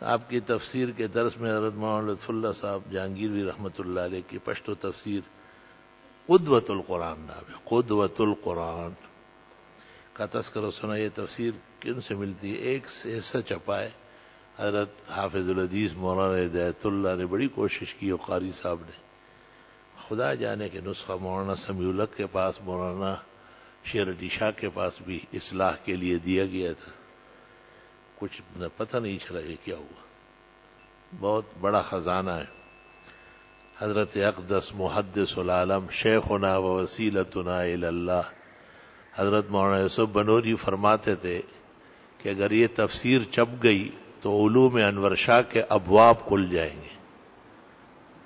آپ کی تفسیر کے درس میں حضرت مولانا لطف اللہ صاحب جہانگیروی رحمۃ اللہ علیہ کی پشت و تفسیر قدوت القرآن نام ہے قدوت القرآن کا تذکر سنا، یہ تفسیر کن سے ملتی ہے؟ ایک سے حصہ چھپائے حضرت حافظ العدیز مولانا ہدایت اللہ نے بڑی کوشش کی قاری صاحب نے۔ خدا جانے کے نسخہ مولانا سمیولک کے پاس، مولانا شیر شاہ کے پاس بھی اصلاح کے لیے دیا گیا تھا۔ کچھ پتہ نہیں چلا یہ کیا ہوا۔ بہت بڑا خزانہ ہے۔ حضرت اقدس محدث العالم شیخنا و وسیلتنا اللہ۔ حضرت مولانا یوسف بنوری فرماتے تھے کہ اگر یہ تفسیر چپ گئی تو علوم انور شاہ کے ابواب کھل جائیں گے۔